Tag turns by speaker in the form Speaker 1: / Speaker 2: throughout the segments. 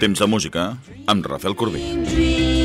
Speaker 1: Temps de música amb Rafael Corbí.
Speaker 2: Dream,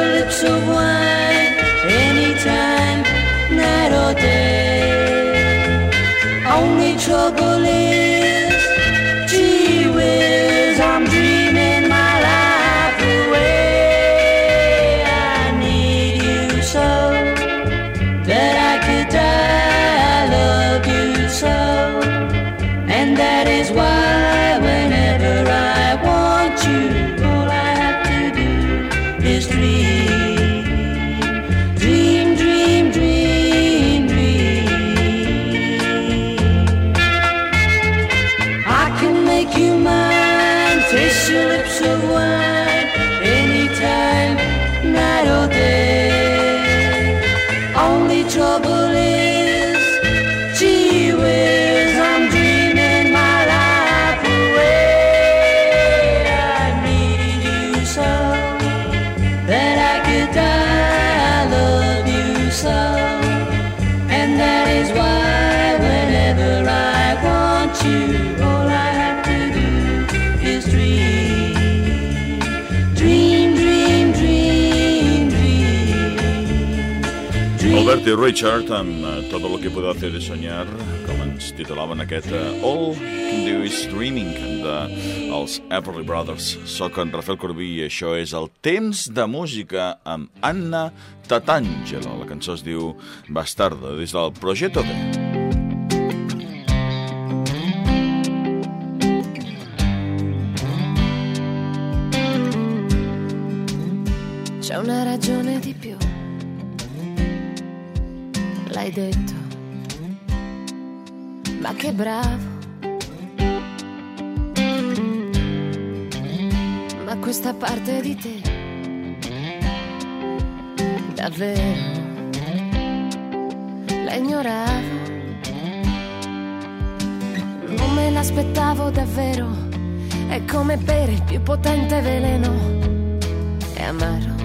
Speaker 2: lips of wine anytime, night or day. Only trouble is, i
Speaker 1: Richard amb eh, Todo lo que puedo hacer de soñar, com ens titulaven aquest eh, All Can Do Is Dreaming de Everly Brothers. Soc en Rafael Corbí i això és el temps de música amb Anna Tatangelo. La cançó es diu Bastarda, des del Progetto B.
Speaker 3: C'è una ragione di più. L'hai detto. Ma che bravo. Ma questa parte di te. Davvero. La ignoravo. Non me l'aspettavo davvero. È come bere il più potente veleno. È amaro.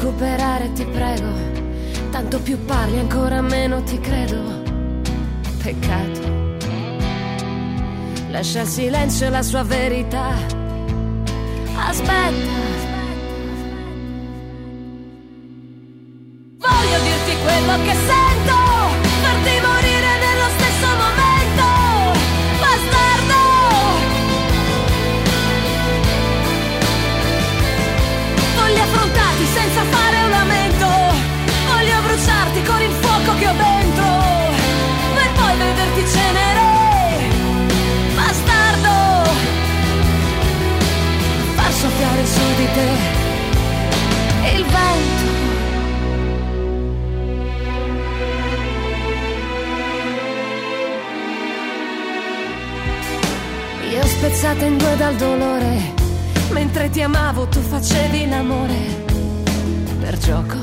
Speaker 3: Recuperare, ti prego. Tanto più parli, ancora meno ti credo. Peccato. Lascia il silenzio e la sua verità. Aspetta. Dal dolore, mentre ti amavo tu facevi l'amore per gioco.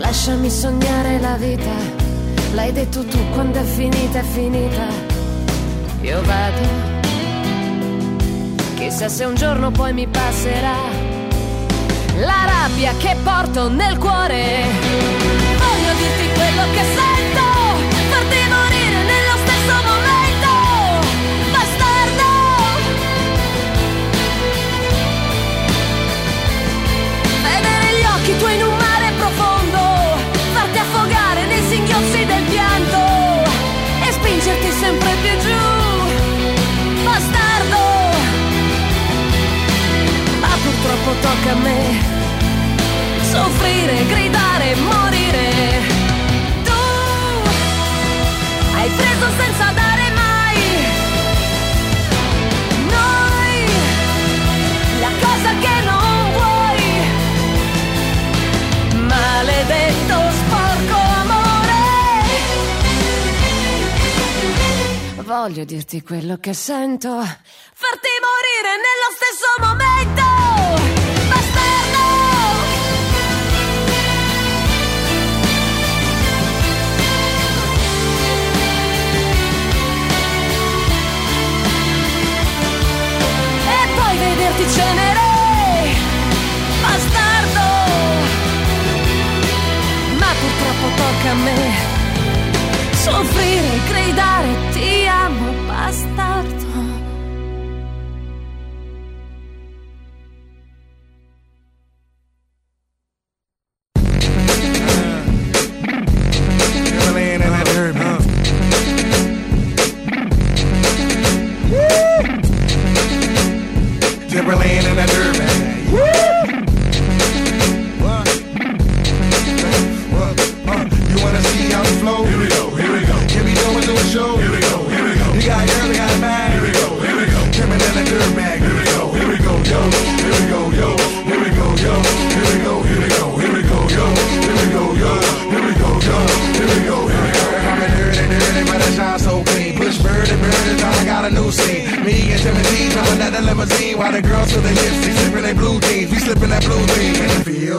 Speaker 3: Lasciami sognare la vita, l'hai detto tu quando è finita, è finita. Io vado, chissà se un giorno poi mi passerà la rabbia che porto nel cuore. Voglio dirti quello che sento, tocca a me soffrire, gridare,
Speaker 4: morire. Tu hai preso senza dare mai. Noi la cosa che non vuoi. Maledetto sporco amore. Voglio dirti quello che sento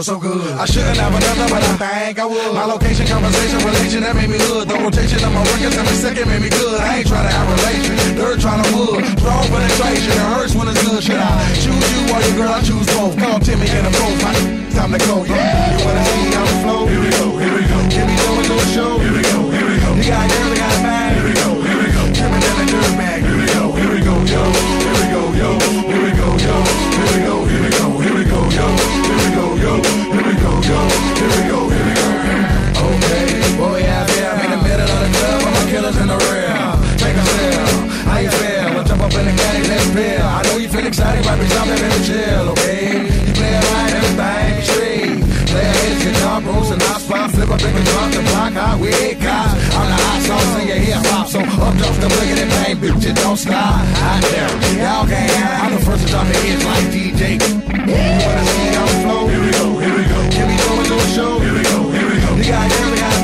Speaker 4: feel so good. I shouldn't have another, but I think I would. My location, conversation, relation that made me hood. The rotation of my records every second made me good. I ain't trying to have relation, they're trying to wood. Strong penetration, it hurts when it's good. Should I choose you or your girl? I choose both. Come to me I'm boat, my time to go. Yeah, you wanna see how we flow? Here we go, here we go. Can we go and do a show? Here we go, here we go. You got girl exotic rappers, I'm in the jail, okay? You play right, everything straight. Play a hit, guitar, bros, and I spot, flip up, pick and drop the block, I wear cops. I'm the hot song, singer, hip hop song. Up, drop the bling and bang, bitch, it don't stop. I dare y'all I'm the first to drop the hits like DJ. You wanna see how we flow? Here we go, here we go. Can we throw a show? Here we go, here we go. You got, here got.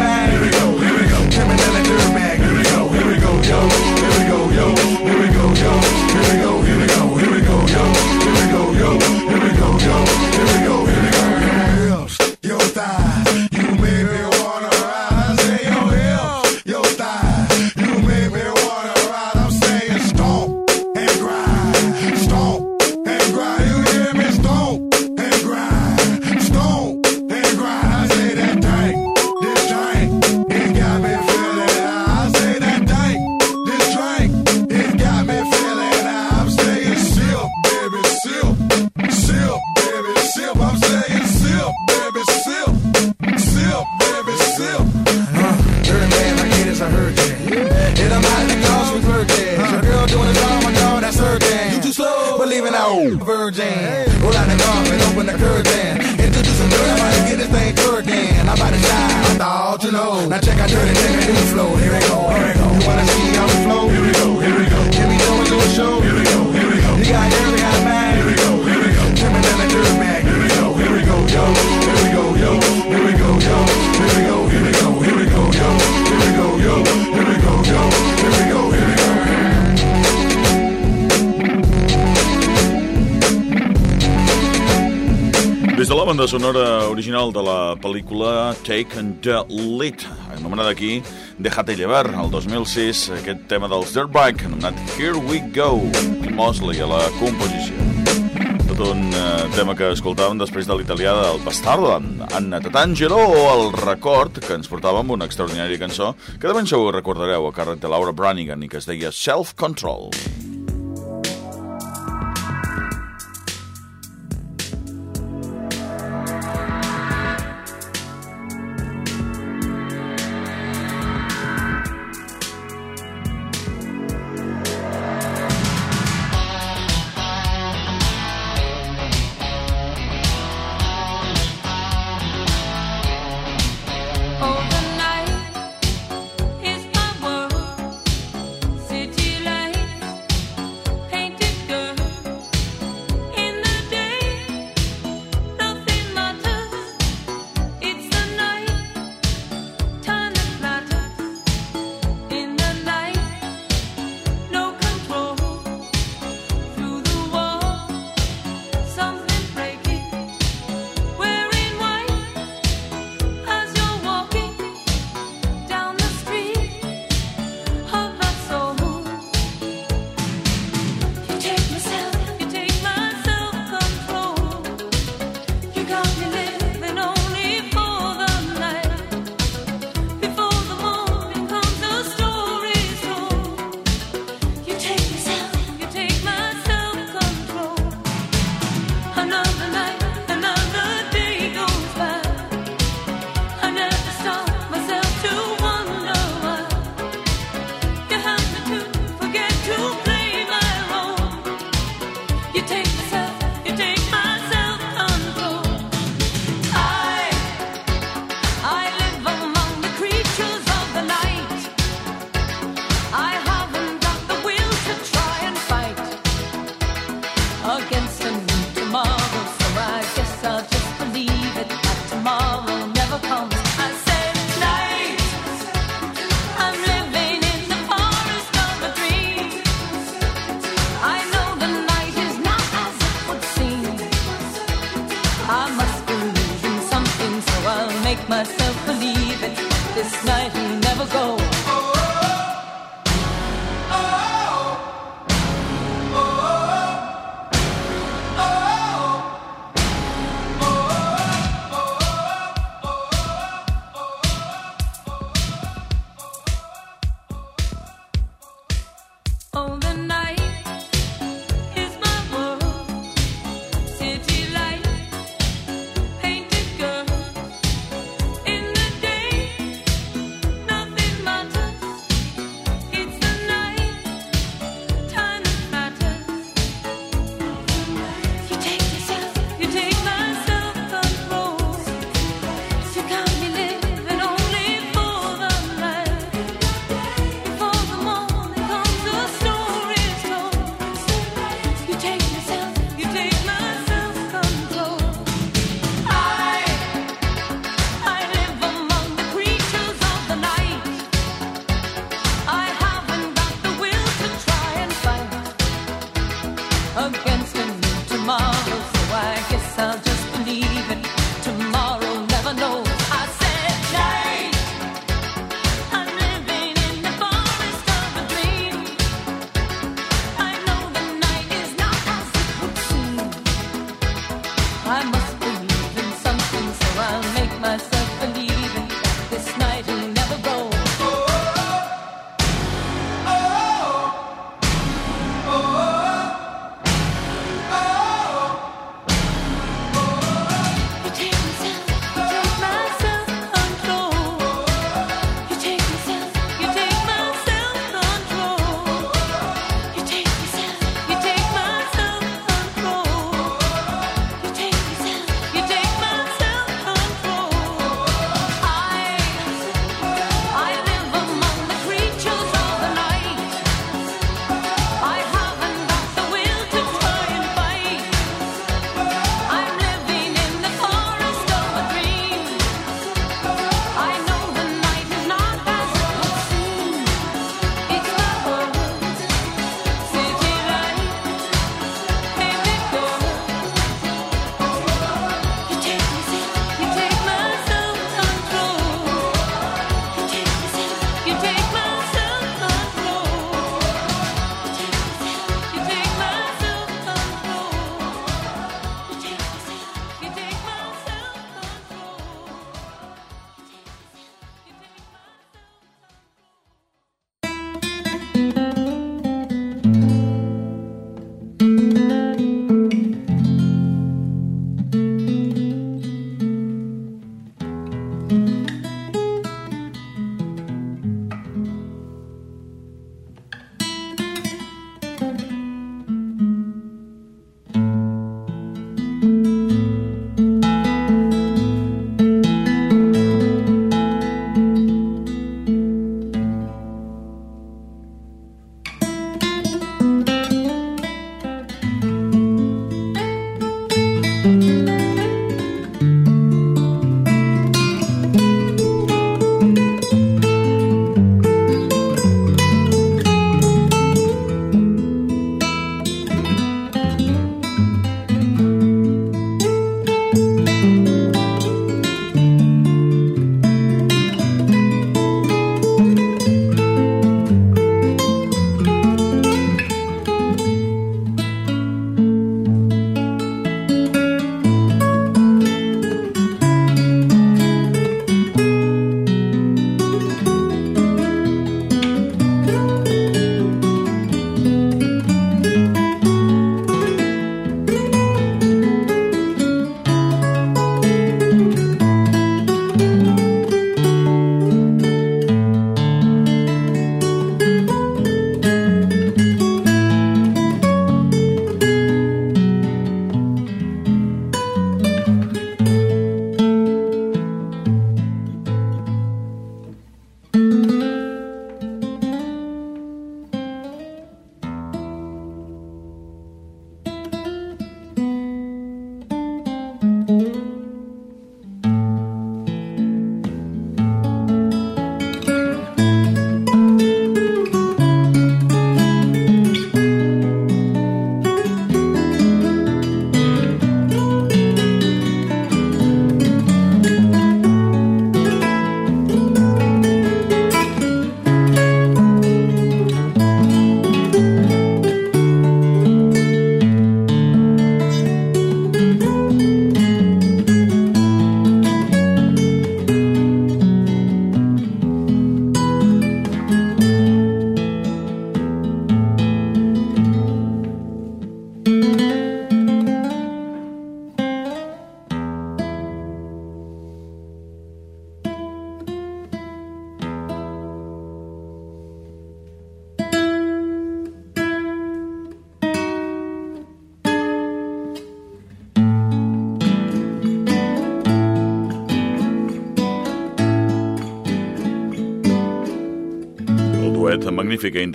Speaker 1: banda sonora original de la pel·lícula Take and the Lead, anomenada aquí Déjate llevar, el 2006, aquest tema dels Dirtbag, anomenat Here We Go, Mosley a la composició. Tot un eh, tema que escoltàvem després de l'italià del Bastardo, Anna Tatangelo, o el record, que ens portava amb una extraordinària cançó, que de ben segur recordareu a càrrec de Laura Branigan i que es deia Self Control.
Speaker 5: Self
Speaker 1: Control.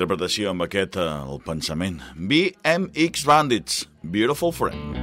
Speaker 1: Interpretació amb aquest, eh, el pensament. BMX Bandits, Beautiful Friend.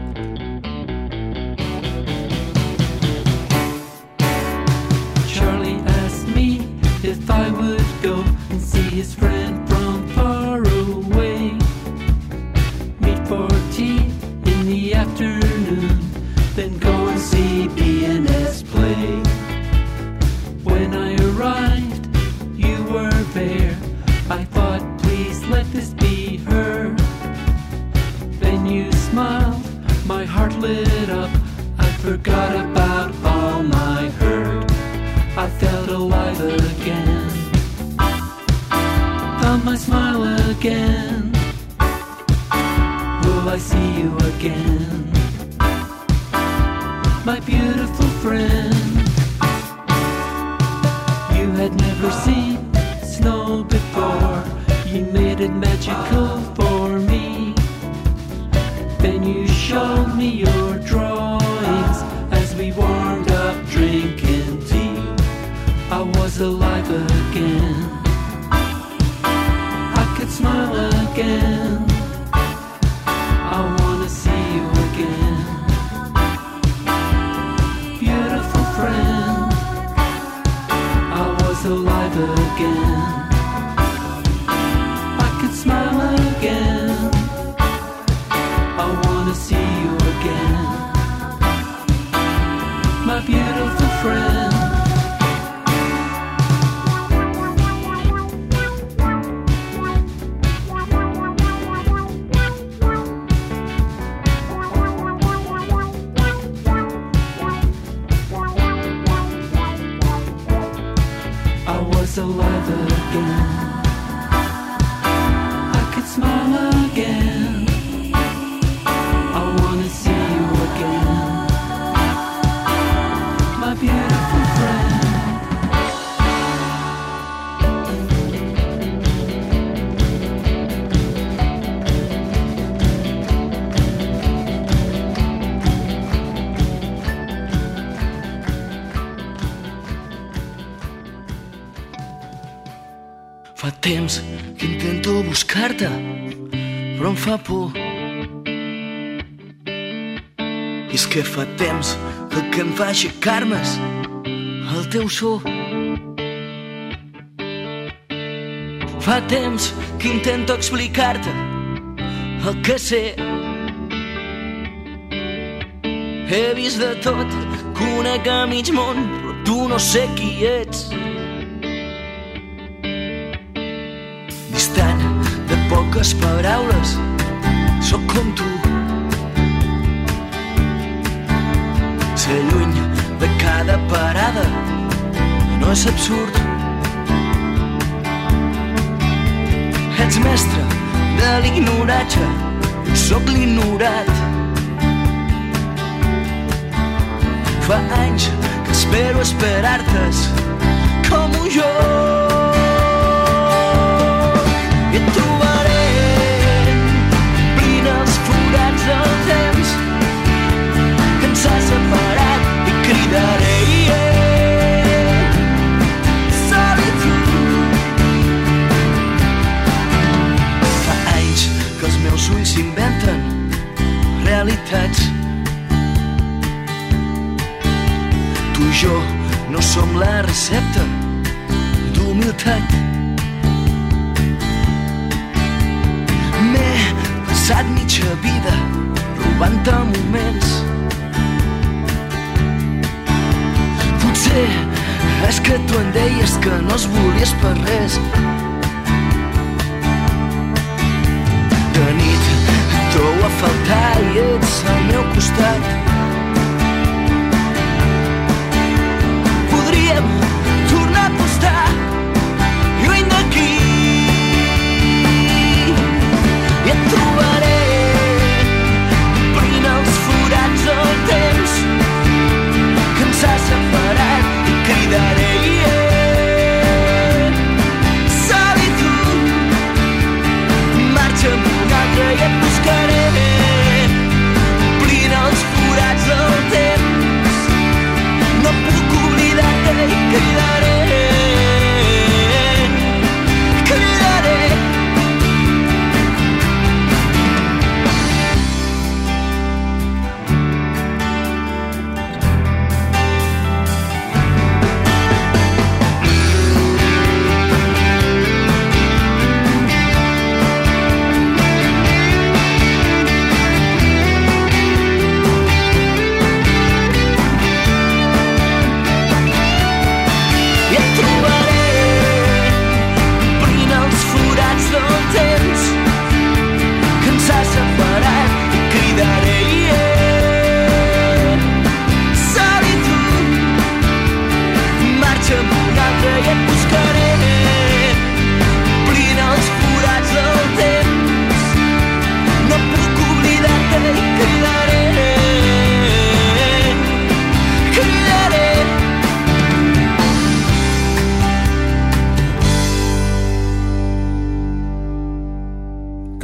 Speaker 6: Temps que intento buscar-te, però em fa por. I és que fa temps que el que em fa aixecar-me és el teu so. Fa temps que intento explicar-te el que sé. He vist de tot, conec a mig món, però tu no sé qui ets. Poques paraules. Sóc com tu. Ser lluny de cada parada. No és absurd. Ets mestre de l'ignoratge. Sóc l'ignorat. Fa anys que espero esperar-te com un jo ulls s'inventen realitats tu i jo no som la recepta d'humilitat M'he passat mitja vida robant-te moments. Potser és que tu em deies que no es volies per res. Faltar i ets al meu costat. Podríem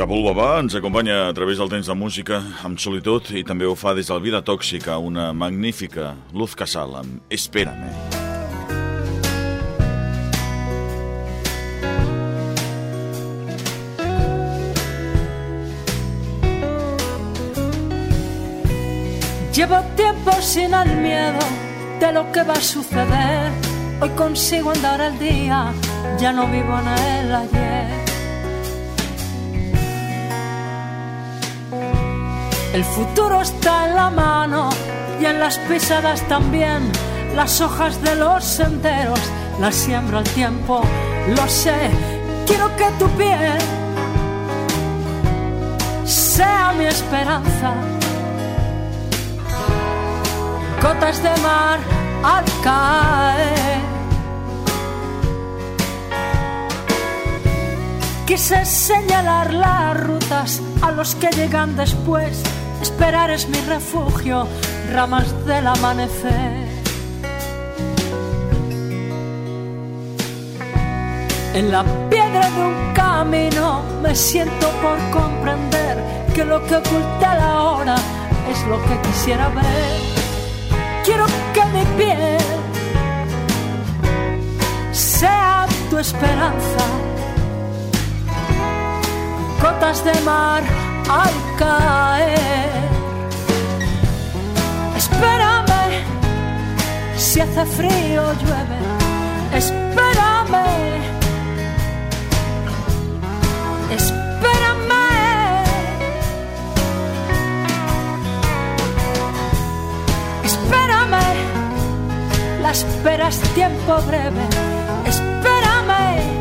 Speaker 1: Baba ens acompanya a través del temps de música amb solitud i també ho fa des del Vida Tòxica, una magnífica Luz Casal amb Espérame.
Speaker 7: Llevo tiempo sin el miedo de lo que va a suceder. Hoy consigo andar al día, ya no vivo en el ayer. El futuro está en la mano y en las pisadas también. Las hojas de los senderos las siembra el tiempo, lo sé. Quiero que tu piel sea mi esperanza. Gotas de mar al caer. Quise señalar las rutas a los que llegan después. Esperar es mi refugio, ramas del amanecer. En la piedra de un camino me siento por comprender que lo que oculta la hora es lo que quisiera ver. Quiero que mi piel sea tu esperanza. Gotas de mar caer. Espérame si hace frío llueve. Espérame. Espérame. Espérame. La espera es tiempo breve. Espérame.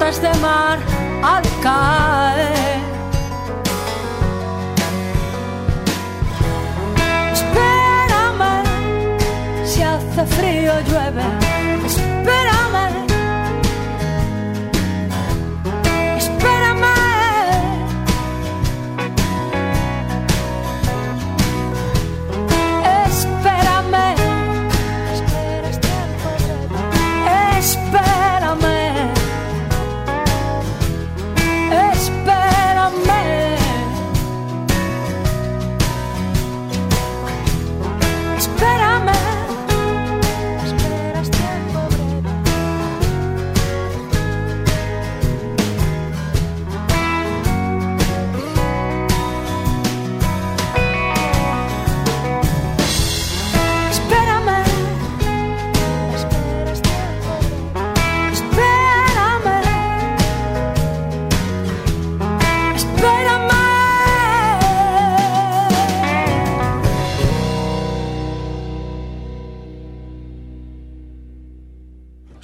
Speaker 7: gotas de mar al caer. Espérame, si hace frío llueve.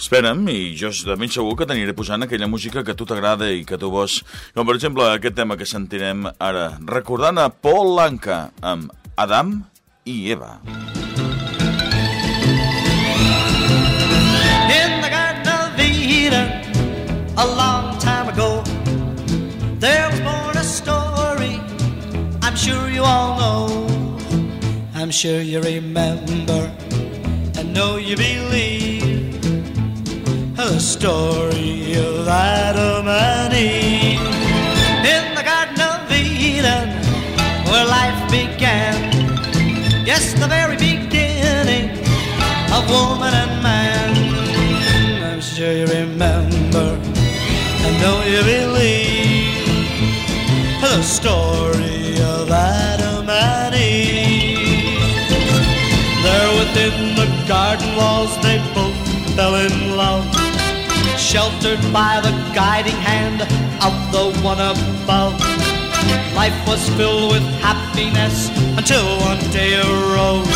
Speaker 1: Espera'm, i jo de ben segur que t'aniré posant aquella música que a tu t'agrada i que tu vols. Com, per exemple, aquest tema que sentirem ara, recordant a Paul Lanka amb Adam i Eva.
Speaker 8: In the Garden of Eden, a long time ago, there was born a story I'm sure you all know. I'm sure you remember and know you believe the story of Adam and Eve. In the Garden of Eden, where life began, yes, the very beginning of woman and man. I'm sure you remember and know you believe the story of Adam and Eve. There within the garden walls they both fell in love, sheltered by the guiding hand of the one above. Life was filled with happiness until one day arose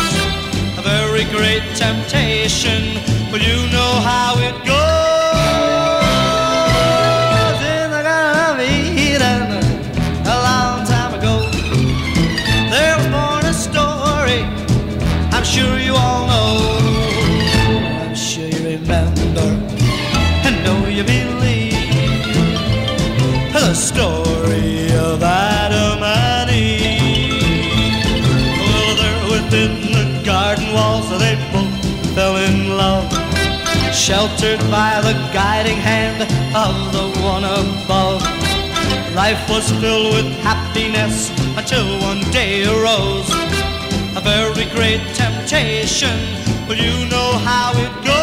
Speaker 8: a very great temptation. But you know how it goes. Sheltered by the guiding hand of the one above. Life was filled with happiness until one day arose a very great temptation. But you know how it goes.